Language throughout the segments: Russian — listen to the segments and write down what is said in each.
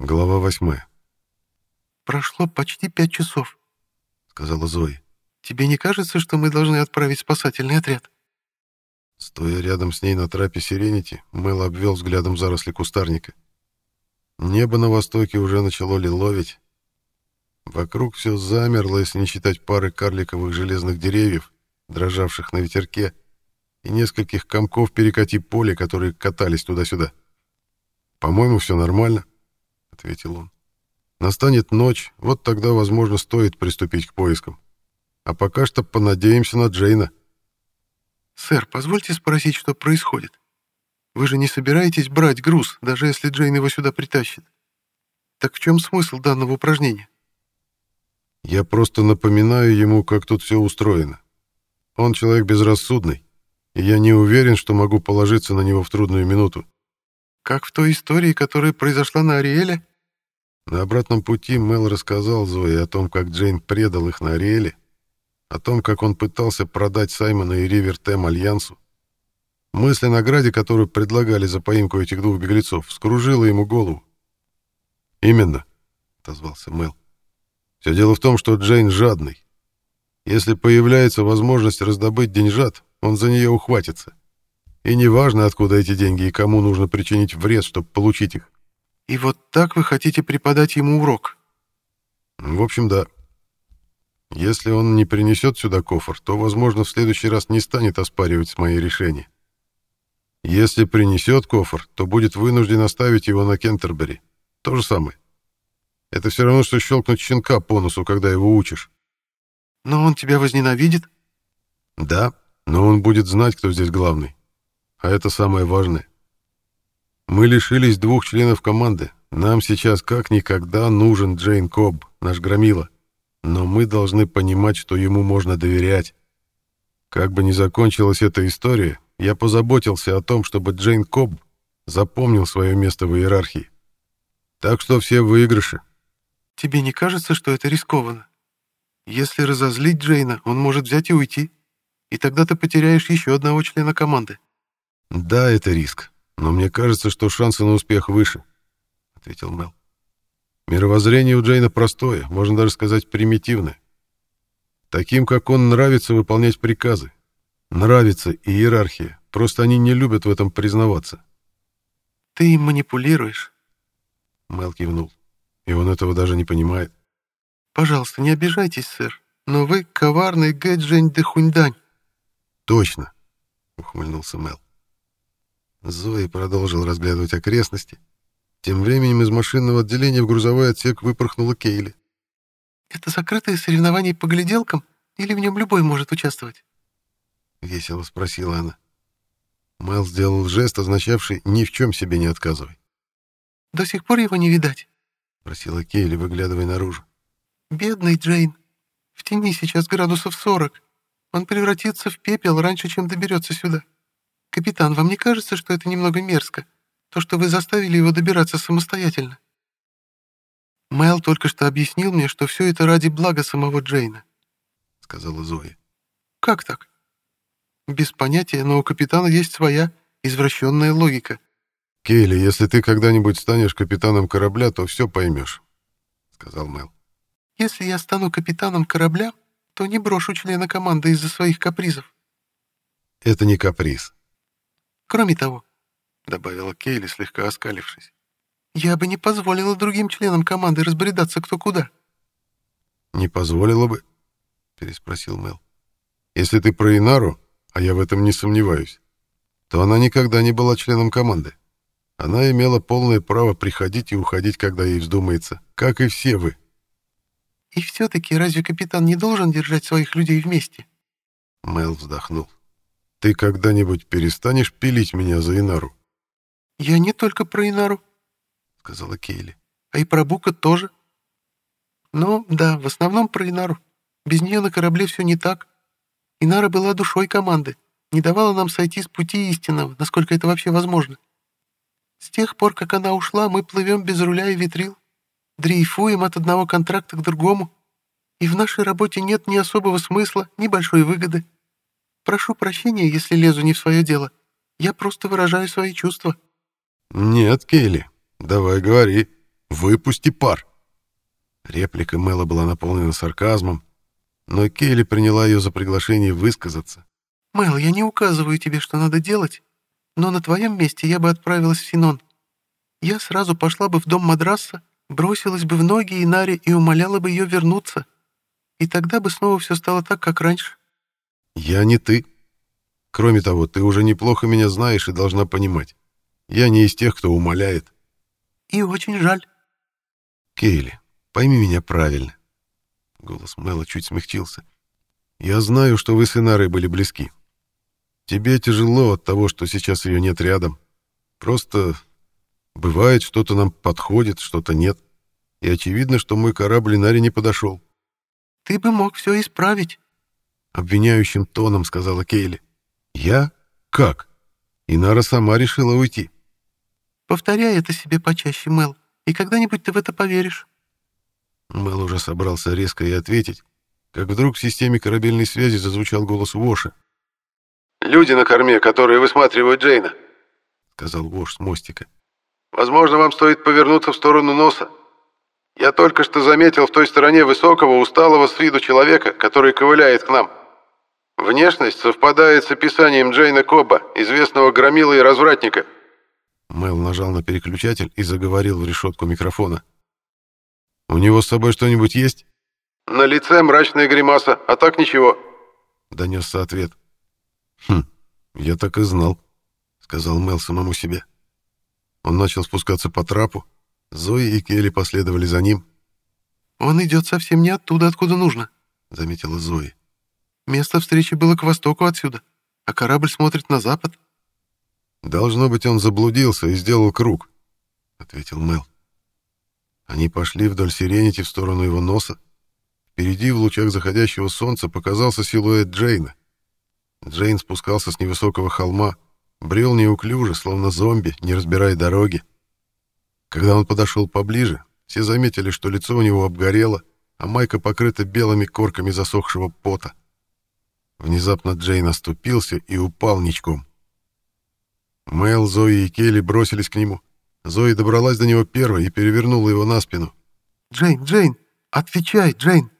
Глава восьмая. «Прошло почти пять часов», — сказала Зои. «Тебе не кажется, что мы должны отправить спасательный отряд?» Стоя рядом с ней на трапе Сиренити, Мэл обвел взглядом заросли кустарника. Небо на востоке уже начало лиловить. Вокруг все замерло, если не считать пары карликовых железных деревьев, дрожавших на ветерке, и нескольких комков перекати поля, которые катались туда-сюда. «По-моему, все нормально», — ответил он. «Настанет ночь, вот тогда, возможно, стоит приступить к поискам. А пока что понадеемся на Джейна». «Сэр, позвольте спросить, что происходит. Вы же не собираетесь брать груз, даже если Джейн его сюда притащит? Так в чем смысл данного упражнения?» «Я просто напоминаю ему, как тут все устроено. Он человек безрассудный, и я не уверен, что могу положиться на него в трудную минуту. Как в той истории, которая произошла на Ариэле? На обратном пути Мел рассказал Зое о том, как Джейн предал их на Ариэле, о том, как он пытался продать Саймона и Ривер Тем Альянсу. Мысль о награде, которую предлагали за поимку этих двух беглецов, вскружила ему голову. «Именно», — отозвался Мел. «Все дело в том, что Джейн жадный. Если появляется возможность раздобыть деньжат, он за нее ухватится. И неважно, откуда эти деньги и кому нужно причинить вред, чтобы получить их. И вот так вы хотите преподать ему урок? В общем, да. Если он не принесет сюда кофр, то, возможно, в следующий раз не станет оспаривать мои решения. Если принесет кофр, то будет вынужден оставить его на Кентербери. То же самое. Это все равно, что щелкнуть щенка по носу, когда его учишь. Но он тебя возненавидит? Да, но он будет знать, кто здесь главный. А это самое важное. Мы лишились двух членов команды. Нам сейчас как никогда нужен Джейн Кобб, наш громила. Но мы должны понимать, что ему можно доверять. Как бы ни закончилась эта история, я позаботился о том, чтобы Джейн Кобб запомнил свое место в иерархии. Так что все выигрыши. Тебе не кажется, что это рискованно? Если разозлить Джейна, он может взять и уйти. И тогда ты потеряешь еще одного члена команды. «Да, это риск, но мне кажется, что шансы на успех выше», — ответил Мел. «Мировоззрение у Джейна простое, можно даже сказать примитивное. Таким, как он, нравится выполнять приказы. Нравится иерархия, просто они не любят в этом признаваться». «Ты им манипулируешь?» Мел кивнул. «И он этого даже не понимает». «Пожалуйста, не обижайтесь, сэр, но вы коварный Гэджень де Хуньдань». «Точно», — ухмыльнулся Мел. Зои продолжил разглядывать окрестности. Тем временем из машинного отделения в грузовой отсек выпорхнула Кейли. «Это закрытое соревнование по гляделкам, или в нем любой может участвовать?» Весело спросила она. Мэл сделал жест, означавший «ни в чем себе не отказывай». «До сих пор его не видать?» — просила Кейли, выглядывая наружу. «Бедный Джейн. В тени сейчас градусов сорок. Он превратится в пепел раньше, чем доберется сюда». «Капитан, вам не кажется, что это немного мерзко? То, что вы заставили его добираться самостоятельно?» «Мэл только что объяснил мне, что все это ради блага самого Джейна», — сказала Зоя. «Как так?» «Без понятия, но у капитана есть своя извращенная логика». «Кейли, если ты когда-нибудь станешь капитаном корабля, то все поймешь», — сказал Мэл. «Если я стану капитаном корабля, то не брошу члена команды из-за своих капризов». «Это не каприз. Кроме того, — добавила Кейли, слегка оскалившись, — я бы не позволила другим членам команды разбредаться кто куда. — Не позволила бы? — переспросил Мел. — Если ты про Инару, а я в этом не сомневаюсь, то она никогда не была членом команды. Она имела полное право приходить и уходить, когда ей вздумается, как и все вы. — И все-таки разве капитан не должен держать своих людей вместе? Мел вздохнул. Ты когда-нибудь перестанешь пилить меня за Инару? Я не только про Инару, сказала Кейли, а и про Бука тоже. Но да, в основном про Инару. Без нее на корабле все не так. Инара была душой команды, не давала нам сойти с пути истинного, насколько это вообще возможно. С тех пор, как она ушла, мы плывем без руля и ветрил, дрейфуем от одного контракта к другому, и в нашей работе нет ни особого смысла, ни большой выгоды. Прошу прощения, если лезу не в свое дело. Я просто выражаю свои чувства». «Нет, Кейли, давай говори», Выпусти пар!» Реплика Мэла была наполнена сарказмом, но Кейли приняла ее за приглашение высказаться. «Мэл, я не указываю тебе, что надо делать, но на твоем месте я бы отправилась в Синон. Я сразу пошла бы в дом Мадраса, бросилась бы в ноги Инаре и умоляла бы ее вернуться. И тогда бы снова все стало так, как раньше». «Я не ты. Кроме того, ты уже неплохо меня знаешь и должна понимать. Я не из тех, кто умоляет». «И очень жаль». «Кейли, пойми меня правильно. Голос Мэла чуть смягчился. «Я знаю, что вы с Инарой были близки. Тебе тяжело от того, что сейчас ее нет рядом. Просто бывает, что-то нам подходит, что-то нет. И очевидно, что мой корабль Инаре не подошел». «Ты бы мог все исправить», — обвиняющим тоном сказала Кейли. «Я? Как? Инара сама решила уйти». «Повторяй это себе почаще, Мэл, и когда-нибудь ты в это поверишь». Мэл уже собрался резко и ответить, как вдруг в системе корабельной связи зазвучал голос Воша. «Люди на корме, которые высматривают Джейна», — сказал Вош с мостика. «Возможно, вам стоит повернуться в сторону носа. Я только что заметил в той стороне высокого, усталого с виду человека, который ковыляет к нам. Внешность совпадает с описанием Джейна Коба, известного громила и развратника». Мэл нажал на переключатель и заговорил в решетку микрофона. «У него с собой что-нибудь есть?» «На лице мрачная гримаса, а так ничего», — донесся ответ. «Хм, я так и знал», — сказал Мел самому себе. Он начал спускаться по трапу. Зои и Келли последовали за ним. «Он идет совсем не оттуда, откуда нужно», — заметила Зои. «Место встречи было к востоку отсюда, а корабль смотрит на запад». «Должно быть, он заблудился и сделал круг», — ответил Мел. Они пошли вдоль Сиренити в сторону его носа. Впереди, в лучах заходящего солнца, показался силуэт Джейна. Джейн спускался с невысокого холма, брел неуклюже, словно зомби, не разбирая дороги. Когда он подошел поближе, все заметили, что лицо у него обгорело, а майка покрыта белыми корками засохшего пота. Внезапно Джейн оступился и упал ничком. Мэл, Зои и Келли бросились к нему. Зои добралась до него первой и перевернула его на спину. «Джейн, Джейн, отвечай, Джейн!»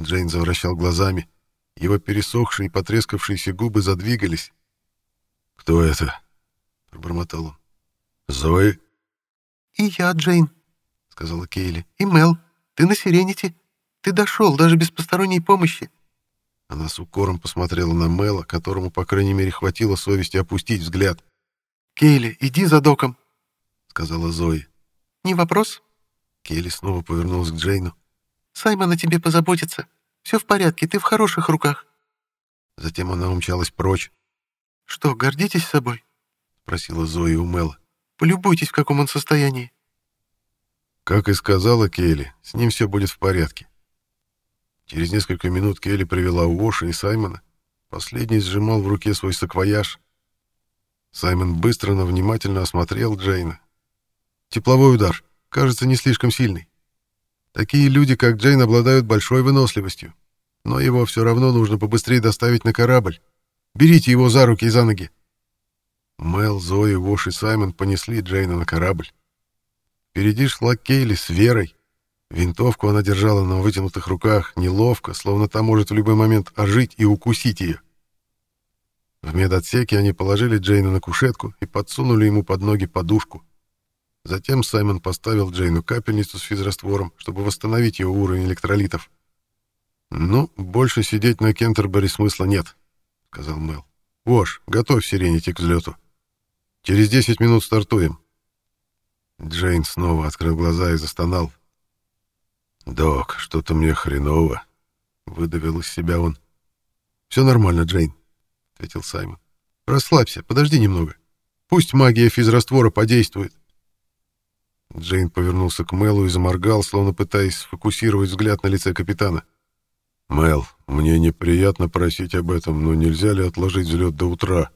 Джейн завращал глазами. Его пересохшие и потрескавшиеся губы задвигались. «Кто это?» — пробормотал он. «Зои?» «И я, Джейн», — сказала Кейли. «И Мел. Ты на Сиренити. Ты дошел, даже без посторонней помощи». Она с укором посмотрела на Мела, которому, по крайней мере, хватило совести опустить взгляд. «Кейли, иди за доком», — сказала Зои. «Не вопрос?» Келли снова повернулась к Джейну. «Саймон о тебе позаботится. Все в порядке, ты в хороших руках». Затем она умчалась прочь. «Что, гордитесь собой?» — спросила Зои у Мэла. «Полюбуйтесь, в каком он состоянии». Как и сказала Келли, с ним все будет в порядке. Через несколько минут Келли привела Уоша и Саймона. Последний сжимал в руке свой саквояж. Саймон быстро, но внимательно осмотрел Джейна. Тепловой удар. Кажется, не слишком сильный. Такие люди, как Джейн, обладают большой выносливостью. Но его все равно нужно побыстрее доставить на корабль. Берите его за руки и за ноги. Мел, Зои, Вош и Саймон понесли Джейна на корабль. Впереди шла Кейли с Верой. Винтовку она держала на вытянутых руках, неловко, словно та может в любой момент ожить и укусить ее. В медотсеке они положили Джейна на кушетку и подсунули ему под ноги подушку. Затем Саймон поставил Джейну капельницу с физраствором, чтобы восстановить ее уровень электролитов. «Ну, больше сидеть на Кентербери смысла нет», — сказал Мэл. «Вош, готовь сиренити к взлету. Через 10 минут стартуем». Джейн снова открыл глаза и застонал. «Док, что-то мне хреново», — выдавил из себя он. «Все нормально, Джейн», — ответил Саймон. «Расслабься, подожди немного. Пусть магия физраствора подействует». Джейн повернулся к Мэлу и заморгал, словно пытаясь сфокусировать взгляд на лице капитана. «Мэл, мне неприятно просить об этом, но нельзя ли отложить взлет до утра?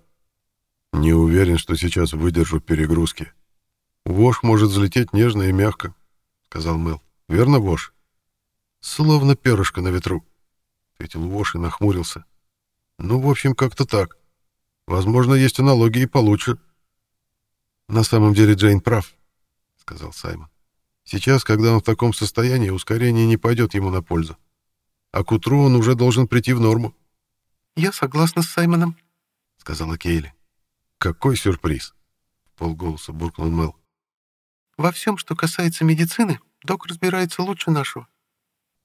Не уверен, что сейчас выдержу перегрузки. Вош может взлететь нежно и мягко», — сказал Мэл. «Верно, Вош?» «Словно перышко на ветру», — ответил Вош и нахмурился. «Ну, в общем, как-то так. Возможно, есть аналогии получше». На самом деле Джейн прав сказал Саймон. Сейчас, когда он в таком состоянии, ускорение не пойдет ему на пользу. А к утру он уже должен прийти в норму. «Я согласна с Саймоном», — сказала Кейли. «Какой сюрприз!» — полголоса буркнул Мел. «Во всем, что касается медицины, док разбирается лучше нашего», —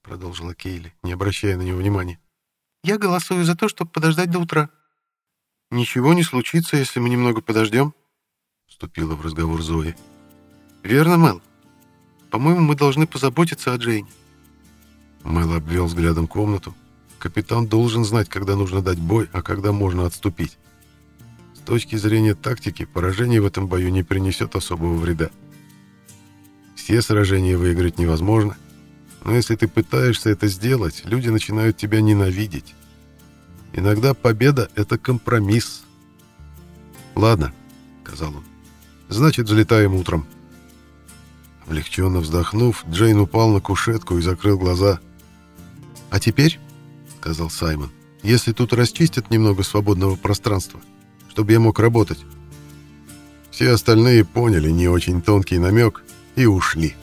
продолжила Кейли, не обращая на него внимания. «Я голосую за то, чтобы подождать до утра». «Ничего не случится, если мы немного подождем», — вступила в разговор Зои. «Верно, Мел? По-моему, мы должны позаботиться о Джейне». Мэл обвел взглядом комнату. Капитан должен знать, когда нужно дать бой, а когда можно отступить. С точки зрения тактики, поражение в этом бою не принесет особого вреда. Все сражения выиграть невозможно, но если ты пытаешься это сделать, люди начинают тебя ненавидеть. Иногда победа — это компромисс. «Ладно», — сказал он, — «значит, взлетаем утром». Облегченно вздохнув, Джейн упал на кушетку и закрыл глаза. «А теперь», — сказал Саймон, — «если тут расчистят немного свободного пространства, чтобы я мог работать». Все остальные поняли не очень тонкий намек и ушли.